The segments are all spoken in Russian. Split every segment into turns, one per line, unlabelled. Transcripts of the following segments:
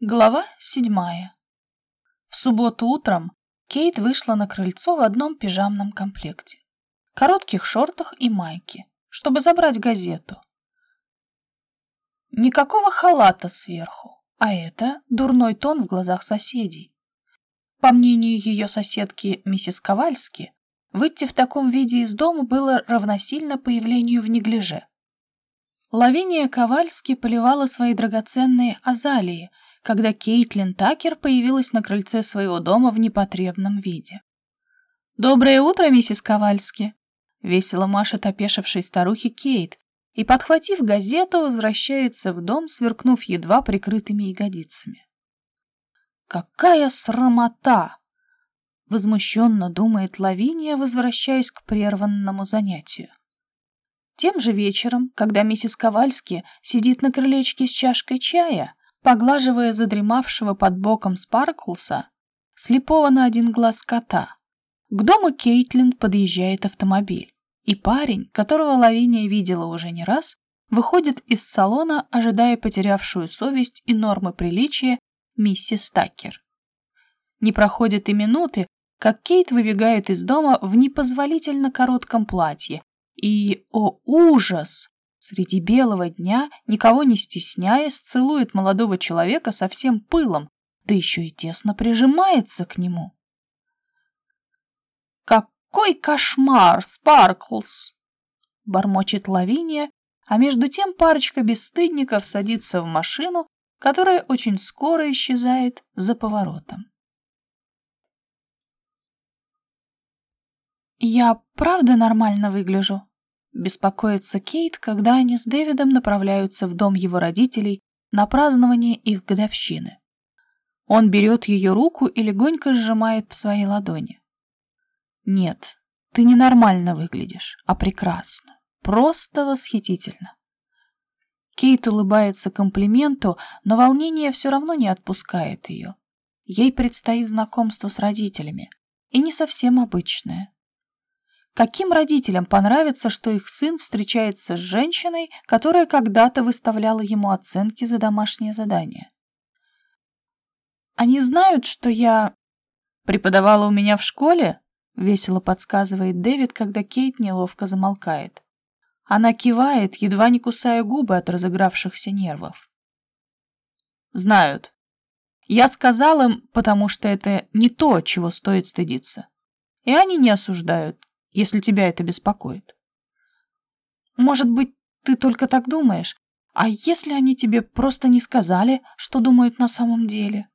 Глава седьмая. В субботу утром Кейт вышла на крыльцо в одном пижамном комплекте, коротких шортах и майке, чтобы забрать газету. Никакого халата сверху, а это дурной тон в глазах соседей. По мнению ее соседки миссис Ковальски, выйти в таком виде из дома было равносильно появлению в неглиже. Лавиния Ковальски поливала свои драгоценные азалии – когда Кейтлин Такер появилась на крыльце своего дома в непотребном виде. «Доброе утро, миссис Ковальски!» — весело машет опешившей старухи Кейт и, подхватив газету, возвращается в дом, сверкнув едва прикрытыми ягодицами. «Какая срамота!» — возмущенно думает Лавиния, возвращаясь к прерванному занятию. Тем же вечером, когда миссис Ковальски сидит на крылечке с чашкой чая, поглаживая задремавшего под боком Спарклса, слепого на один глаз кота. К дому Кейтлин подъезжает автомобиль, и парень, которого Лавиния видела уже не раз, выходит из салона, ожидая потерявшую совесть и нормы приличия миссис Такер. Не проходит и минуты, как Кейт выбегает из дома в непозволительно коротком платье, и, о ужас, Среди белого дня, никого не стесняясь, целует молодого человека со всем пылом, да еще и тесно прижимается к нему. «Какой кошмар, Спарклс!» — бормочет Лавиния, а между тем парочка бесстыдников садится в машину, которая очень скоро исчезает за поворотом. «Я правда нормально выгляжу?» Беспокоится Кейт, когда они с Дэвидом направляются в дом его родителей на празднование их годовщины. Он берет ее руку и легонько сжимает в своей ладони. «Нет, ты не нормально выглядишь, а прекрасно. Просто восхитительно». Кейт улыбается комплименту, но волнение все равно не отпускает ее. Ей предстоит знакомство с родителями, и не совсем обычное. Каким родителям понравится, что их сын встречается с женщиной, которая когда-то выставляла ему оценки за домашнее задание? Они знают, что я преподавала у меня в школе? Весело подсказывает Дэвид, когда Кейт неловко замолкает. Она кивает, едва не кусая губы от разыгравшихся нервов. Знают. Я сказал им, потому что это не то, чего стоит стыдиться. И они не осуждают если тебя это беспокоит. Может быть, ты только так думаешь, а если они тебе просто не сказали, что думают на самом деле?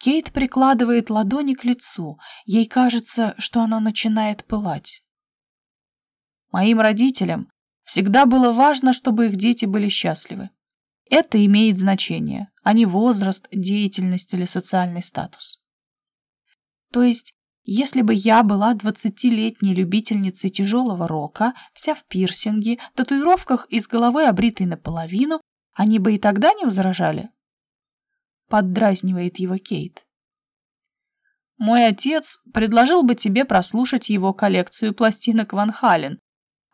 Кейт прикладывает ладони к лицу, ей кажется, что она начинает пылать. Моим родителям всегда было важно, чтобы их дети были счастливы. Это имеет значение, а не возраст, деятельность или социальный статус. То есть если бы я была двадцатилетней любительницей тяжелого рока, вся в пирсинге, татуировках и с головой обритой наполовину, они бы и тогда не возражали? Поддразнивает его Кейт. Мой отец предложил бы тебе прослушать его коллекцию пластинок Ван Хален,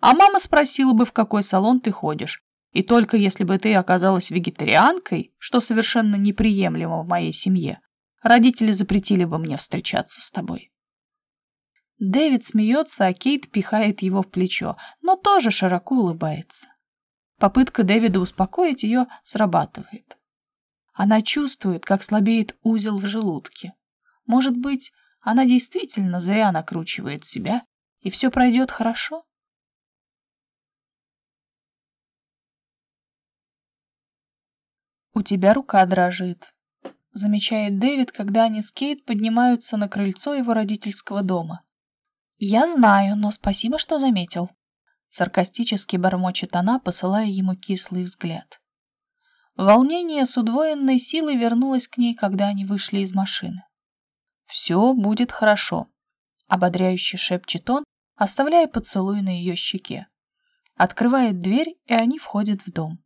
а мама спросила бы, в какой салон ты ходишь. И только если бы ты оказалась вегетарианкой, что совершенно неприемлемо в моей семье, родители запретили бы мне встречаться с тобой. Дэвид смеется, а Кейт пихает его в плечо, но тоже широко улыбается. Попытка Дэвида успокоить ее срабатывает. Она чувствует, как слабеет узел в желудке. Может быть, она действительно зря накручивает себя, и все пройдет хорошо? «У тебя рука дрожит», — замечает Дэвид, когда они с Кейт поднимаются на крыльцо его родительского дома. «Я знаю, но спасибо, что заметил», — саркастически бормочет она, посылая ему кислый взгляд. Волнение с удвоенной силой вернулось к ней, когда они вышли из машины. «Все будет хорошо», — ободряюще шепчет он, оставляя поцелуй на ее щеке. Открывает дверь, и они входят в дом.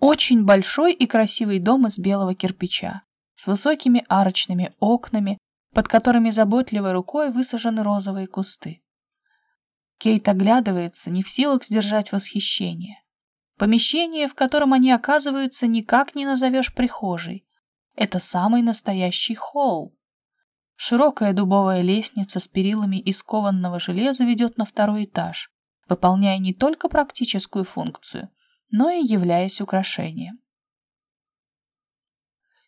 Очень большой и красивый дом из белого кирпича, с высокими арочными окнами, под которыми заботливой рукой высажены розовые кусты. Кейт оглядывается, не в силах сдержать восхищение. Помещение, в котором они оказываются, никак не назовешь прихожей. Это самый настоящий холл. Широкая дубовая лестница с перилами из кованного железа ведет на второй этаж, выполняя не только практическую функцию, но и являясь украшением.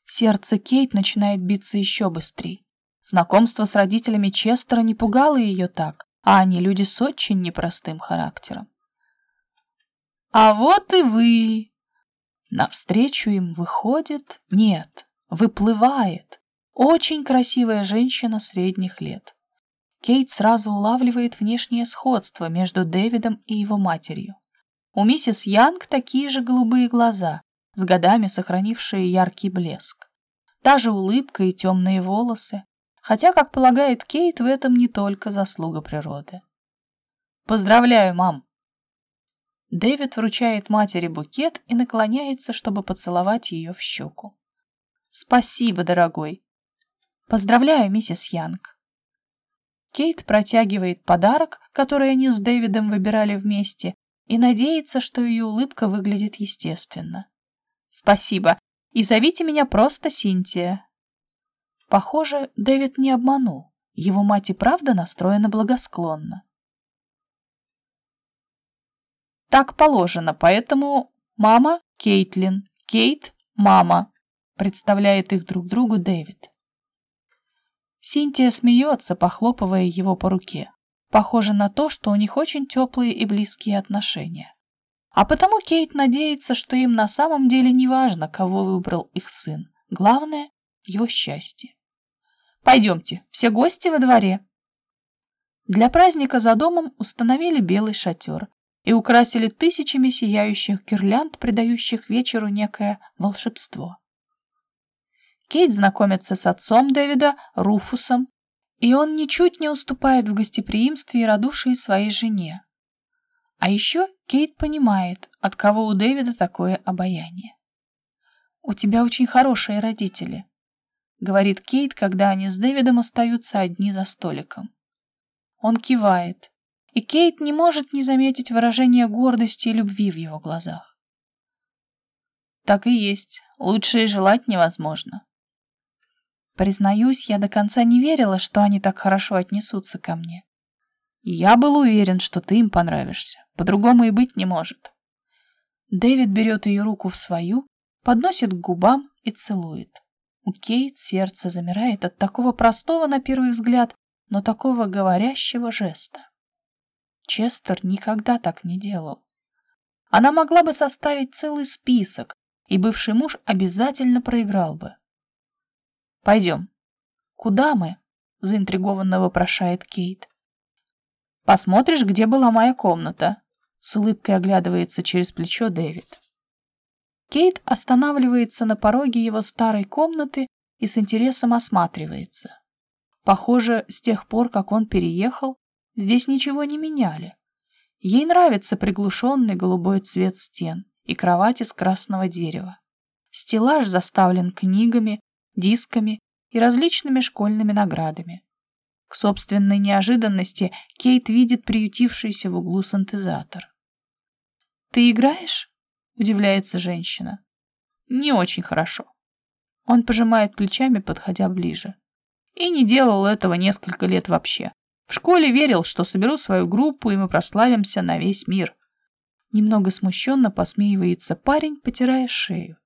Сердце Кейт начинает биться еще быстрее. Знакомство с родителями Честера не пугало ее так, а они люди с очень непростым характером. «А вот и вы!» Навстречу им выходит, нет, выплывает очень красивая женщина средних лет. Кейт сразу улавливает внешнее сходство между Дэвидом и его матерью. У миссис Янг такие же голубые глаза, с годами сохранившие яркий блеск. Та же улыбка и темные волосы, хотя, как полагает Кейт, в этом не только заслуга природы. «Поздравляю, мам!» Дэвид вручает матери букет и наклоняется, чтобы поцеловать ее в щеку. «Спасибо, дорогой!» «Поздравляю, миссис Янг!» Кейт протягивает подарок, который они с Дэвидом выбирали вместе, и надеется, что ее улыбка выглядит естественно. «Спасибо, и зовите меня просто Синтия». Похоже, Дэвид не обманул. Его мать и правда настроена благосклонно. Так положено, поэтому мама — Кейтлин, Кейт — мама, представляет их друг другу Дэвид. Синтия смеется, похлопывая его по руке. Похоже на то, что у них очень теплые и близкие отношения. А потому Кейт надеется, что им на самом деле не важно, кого выбрал их сын. Главное — его счастье. «Пойдемте, все гости во дворе». Для праздника за домом установили белый шатер и украсили тысячами сияющих гирлянд, придающих вечеру некое волшебство. Кейт знакомится с отцом Дэвида, Руфусом, и он ничуть не уступает в гостеприимстве и радушии своей жене. А еще Кейт понимает, от кого у Дэвида такое обаяние. «У тебя очень хорошие родители», — говорит Кейт, когда они с Дэвидом остаются одни за столиком. Он кивает, и Кейт не может не заметить выражение гордости и любви в его глазах. Так и есть, лучше и желать невозможно. Признаюсь, я до конца не верила, что они так хорошо отнесутся ко мне. Я был уверен, что ты им понравишься. По-другому и быть не может. Дэвид берет ее руку в свою, подносит к губам и целует. У Кейт сердце замирает от такого простого на первый взгляд, но такого говорящего жеста. Честер никогда так не делал. Она могла бы составить целый список, и бывший муж обязательно проиграл бы. «Пойдем». «Куда мы?» — заинтригованно вопрошает Кейт. «Посмотришь, где была моя комната?» С улыбкой оглядывается через плечо Дэвид. Кейт останавливается на пороге его старой комнаты и с интересом осматривается. Похоже, с тех пор, как он переехал, здесь ничего не меняли. Ей нравится приглушенный голубой цвет стен и кровать из красного дерева. Стеллаж заставлен книгами, дисками и различными школьными наградами. К собственной неожиданности Кейт видит приютившийся в углу синтезатор. «Ты играешь?» — удивляется женщина. «Не очень хорошо». Он пожимает плечами, подходя ближе. И не делал этого несколько лет вообще. В школе верил, что соберу свою группу, и мы прославимся на весь мир. Немного смущенно посмеивается парень, потирая шею.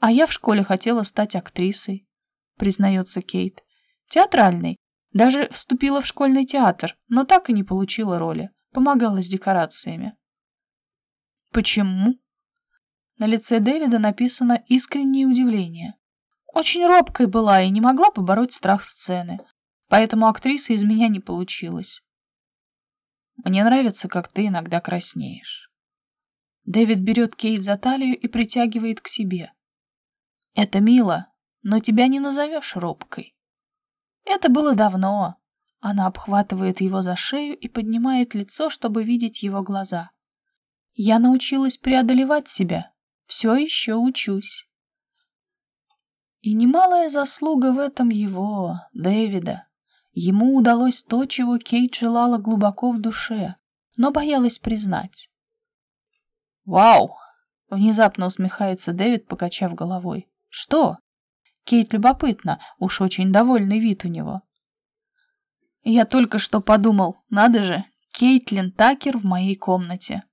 А я в школе хотела стать актрисой, признается Кейт. Театральной. Даже вступила в школьный театр, но так и не получила роли. Помогала с декорациями. Почему? На лице Дэвида написано искреннее удивление. Очень робкой была и не могла побороть страх сцены. Поэтому актриса из меня не получилась. Мне нравится, как ты иногда краснеешь. Дэвид берет Кейт за талию и притягивает к себе. Это мило, но тебя не назовешь робкой. Это было давно. Она обхватывает его за шею и поднимает лицо, чтобы видеть его глаза. Я научилась преодолевать себя. Все еще учусь. И немалая заслуга в этом его, Дэвида. Ему удалось то, чего Кейт желала глубоко в душе, но боялась признать. «Вау!» — внезапно усмехается Дэвид, покачав головой. «Что?» Кейт любопытно, уж очень довольный вид у него. Я только что подумал, надо же, Кейтлин Такер в моей комнате.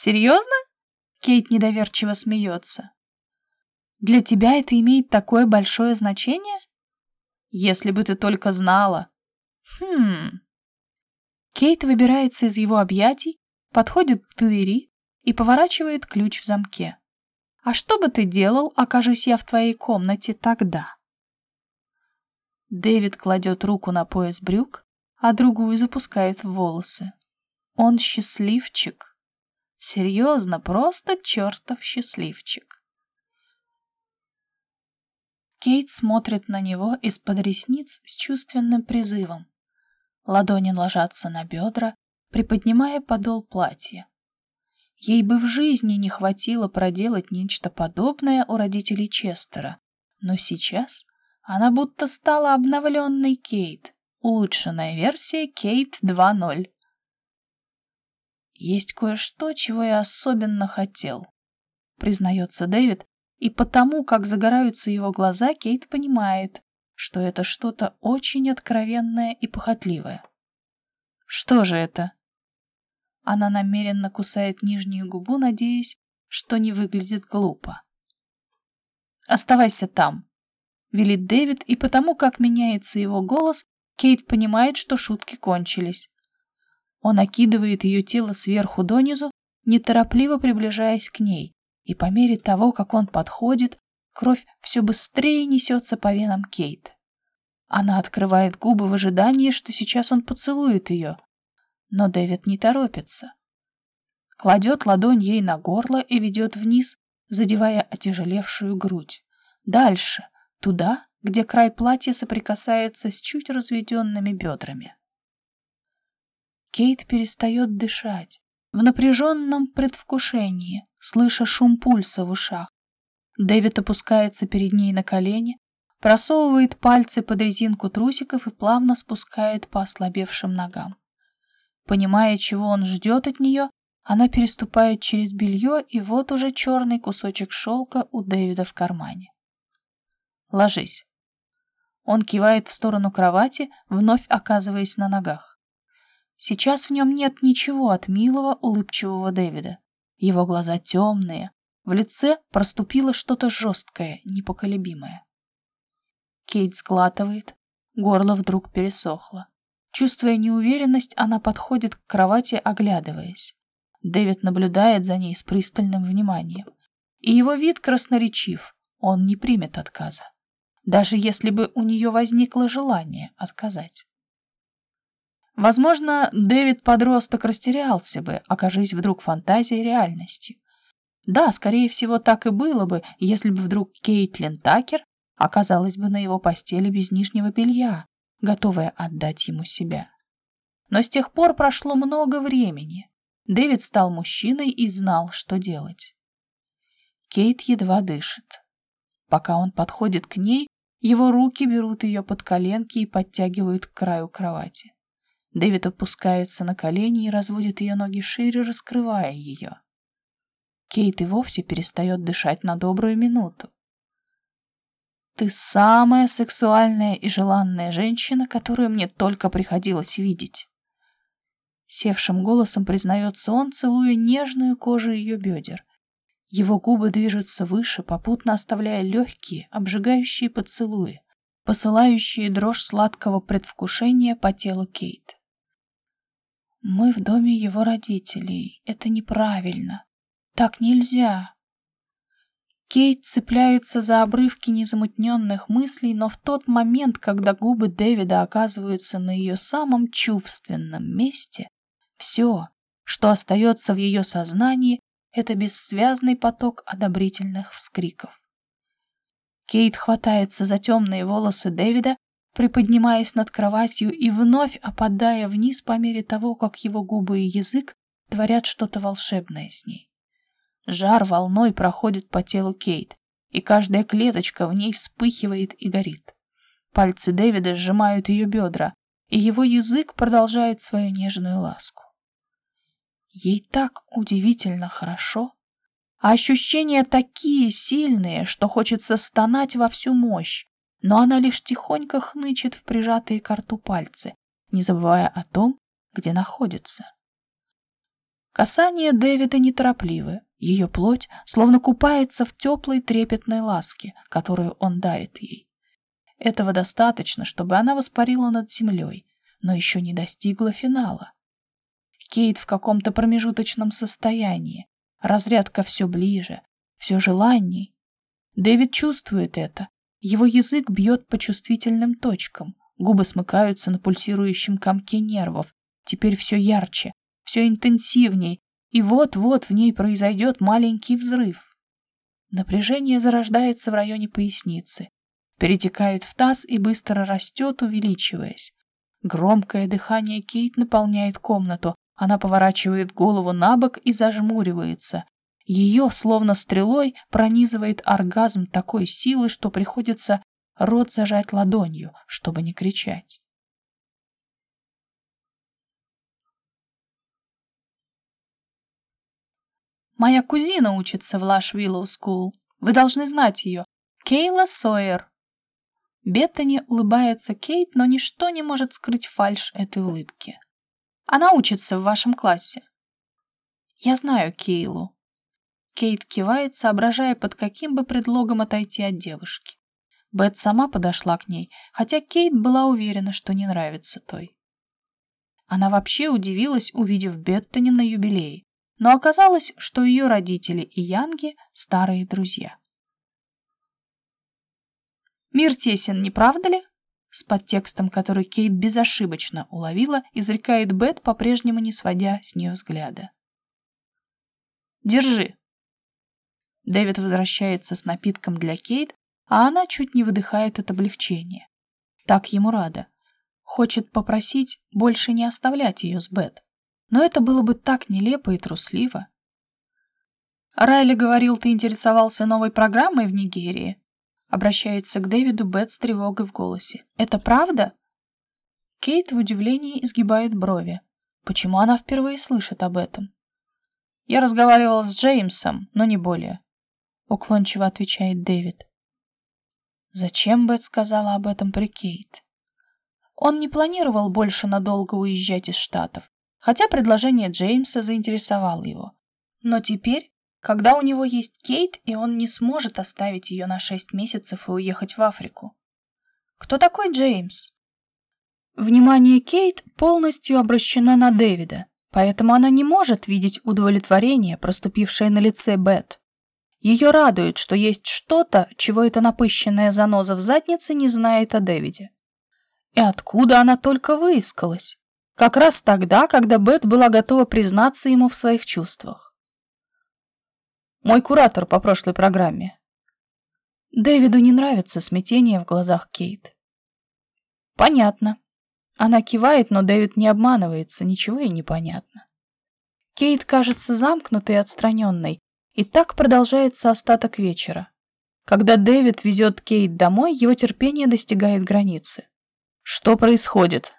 Серьезно? Кейт недоверчиво смеется. Для тебя это имеет такое большое значение? Если бы ты только знала. Хм. Кейт выбирается из его объятий, подходит к двери и поворачивает ключ в замке. А что бы ты делал, окажись я в твоей комнате тогда? Дэвид кладет руку на пояс брюк, а другую запускает в волосы. Он счастливчик. Серьезно, просто чертов счастливчик. Кейт смотрит на него из-под ресниц с чувственным призывом. Ладони ложатся на бедра, приподнимая подол платья. Ей бы в жизни не хватило проделать нечто подобное у родителей Честера, но сейчас она будто стала обновленной Кейт, улучшенная версия Кейт 2.0. «Есть кое-что, чего я особенно хотел», — признается Дэвид, и потому, как загораются его глаза, Кейт понимает, что это что-то очень откровенное и похотливое. «Что же это?» Она намеренно кусает нижнюю губу, надеясь, что не выглядит глупо. «Оставайся там», — велит Дэвид, и потому, как меняется его голос, Кейт понимает, что шутки кончились. Он окидывает ее тело сверху донизу, неторопливо приближаясь к ней, и по мере того, как он подходит, кровь все быстрее несется по венам Кейт. Она открывает губы в ожидании, что сейчас он поцелует ее, но Дэвид не торопится. Кладет ладонь ей на горло и ведет вниз, задевая отяжелевшую грудь. Дальше — туда, где край платья соприкасается с чуть разведенными бедрами. Кейт перестает дышать, в напряженном предвкушении, слыша шум пульса в ушах. Дэвид опускается перед ней на колени, просовывает пальцы под резинку трусиков и плавно спускает по ослабевшим ногам. Понимая, чего он ждет от нее, она переступает через белье, и вот уже черный кусочек шелка у Дэвида в кармане. Ложись. Он кивает в сторону кровати, вновь оказываясь на ногах. Сейчас в нем нет ничего от милого, улыбчивого Дэвида. Его глаза темные, в лице проступило что-то жесткое, непоколебимое. Кейт сглатывает, горло вдруг пересохло. Чувствуя неуверенность, она подходит к кровати, оглядываясь. Дэвид наблюдает за ней с пристальным вниманием. И его вид красноречив, он не примет отказа даже если бы у нее возникло желание отказать. Возможно, Дэвид-подросток растерялся бы, окажись вдруг фантазией реальностью. Да, скорее всего, так и было бы, если бы вдруг Кейтлин Такер оказалась бы на его постели без нижнего белья, готовая отдать ему себя. Но с тех пор прошло много времени. Дэвид стал мужчиной и знал, что делать. Кейт едва дышит. Пока он подходит к ней, его руки берут ее под коленки и подтягивают к краю кровати. Дэвид опускается на колени и разводит ее ноги шире, раскрывая ее. Кейт и вовсе перестает дышать на добрую минуту. «Ты самая сексуальная и желанная женщина, которую мне только приходилось видеть». Севшим голосом признается он, целуя нежную кожу ее бедер, его губы движутся выше, попутно оставляя легкие, обжигающие поцелуи, посылающие дрожь сладкого предвкушения по телу Кейт. «Мы в доме его родителей. Это неправильно. Так нельзя». Кейт цепляется за обрывки незамутненных мыслей, но в тот момент, когда губы Дэвида оказываются на ее самом чувственном месте, все, что остается в ее сознании, это бессвязный поток одобрительных вскриков. Кейт хватается за темные волосы Дэвида, приподнимаясь над кроватью и вновь опадая вниз по мере того, как его губы и язык творят что-то волшебное с ней. Жар волной проходит по телу Кейт, и каждая клеточка в ней вспыхивает и горит. Пальцы Дэвида сжимают ее бедра, и его язык продолжает свою нежную ласку. Ей так удивительно хорошо, а ощущения такие сильные, что хочется стонать во всю мощь, но она лишь тихонько хнычет в прижатые к рту пальцы, не забывая о том, где находится. Касания Дэвида неторопливы, ее плоть словно купается в теплой трепетной ласке, которую он дарит ей. Этого достаточно, чтобы она воспарила над землей, но еще не достигла финала. Кейт в каком-то промежуточном состоянии, разрядка все ближе, все желанней. Дэвид чувствует это, его язык бьет по чувствительным точкам, губы смыкаются на пульсирующем комке нервов, теперь все ярче, все интенсивней, и вот-вот в ней произойдет маленький взрыв. Напряжение зарождается в районе поясницы, перетекает в таз и быстро растет, увеличиваясь. Громкое дыхание Кейт наполняет комнату, она поворачивает голову на бок и зажмуривается. Ее, словно стрелой, пронизывает оргазм такой силы, что приходится рот зажать ладонью, чтобы не кричать. Моя кузина учится в Лаш Виллоу Скул. Вы должны знать ее. Кейла Сойер. Беттани улыбается Кейт, но ничто не может скрыть фальшь этой улыбки. Она учится в вашем классе. Я знаю Кейлу. Кейт кивает, соображая, под каким бы предлогом отойти от девушки. Бет сама подошла к ней, хотя Кейт была уверена, что не нравится той. Она вообще удивилась, увидев Беттани на юбилее но оказалось, что ее родители и Янги – старые друзья. «Мир тесен, не правда ли?» С подтекстом, который Кейт безошибочно уловила, изрекает Бет, по-прежнему не сводя с нее взгляда. «Держи». Дэвид возвращается с напитком для Кейт, а она чуть не выдыхает от облегчения. Так ему рада. Хочет попросить больше не оставлять ее с Бет. Но это было бы так нелепо и трусливо. Райли говорил, ты интересовался новой программой в Нигерии. Обращается к Дэвиду Бет с тревогой в голосе. Это правда? Кейт в удивлении изгибает брови. Почему она впервые слышит об этом? Я разговаривал с Джеймсом, но не более. Уклончиво отвечает Дэвид. Зачем Бет сказала об этом при Кейт? Он не планировал больше надолго уезжать из Штатов хотя предложение Джеймса заинтересовало его. Но теперь, когда у него есть Кейт, и он не сможет оставить ее на шесть месяцев и уехать в Африку. Кто такой Джеймс? Внимание Кейт полностью обращено на Дэвида, поэтому она не может видеть удовлетворение, проступившее на лице Бет. Ее радует, что есть что-то, чего эта напыщенная заноза в заднице не знает о Дэвиде. И откуда она только выискалась? Как раз тогда, когда Бет была готова признаться ему в своих чувствах. Мой куратор по прошлой программе. Дэвиду не нравится смятение в глазах Кейт. Понятно. Она кивает, но Дэвид не обманывается, ничего и не понятно. Кейт кажется замкнутой и отстраненной, и так продолжается остаток вечера. Когда Дэвид везет Кейт домой, его терпение достигает границы. Что происходит?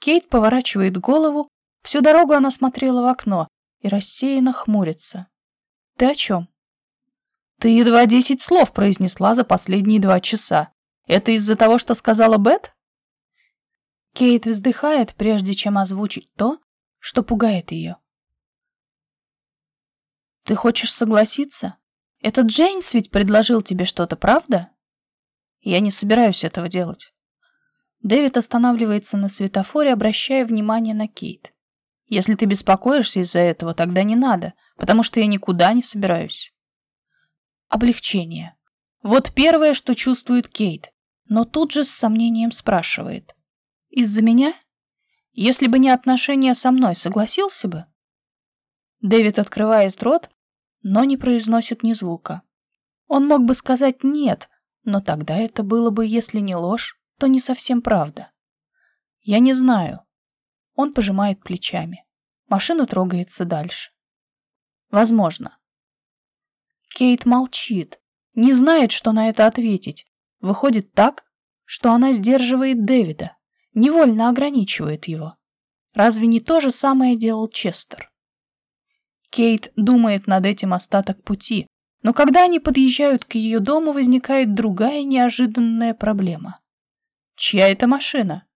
Кейт поворачивает голову, всю дорогу она смотрела в окно и рассеянно хмурится. «Ты о чем?» «Ты едва десять слов произнесла за последние два часа. Это из-за того, что сказала Бет?» Кейт вздыхает, прежде чем озвучить то, что пугает ее. «Ты хочешь согласиться? Этот Джеймс ведь предложил тебе что-то, правда?» «Я не собираюсь этого делать». Дэвид останавливается на светофоре, обращая внимание на Кейт. «Если ты беспокоишься из-за этого, тогда не надо, потому что я никуда не собираюсь». Облегчение. Вот первое, что чувствует Кейт, но тут же с сомнением спрашивает. «Из-за меня? Если бы не отношения со мной, согласился бы?» Дэвид открывает рот, но не произносит ни звука. Он мог бы сказать «нет», но тогда это было бы, если не ложь, то не совсем правда. Я не знаю. Он пожимает плечами. Машина трогается дальше. Возможно. Кейт молчит, не знает, что на это ответить. Выходит так, что она сдерживает Дэвида, невольно ограничивает его. Разве не то же самое делал Честер? Кейт думает над этим остаток пути, но когда они подъезжают к ее дому, возникает другая неожиданная проблема. Чья это машина?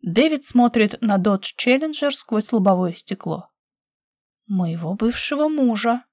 Дэвид смотрит на Dodge Challenger сквозь лобовое стекло. Моего бывшего мужа.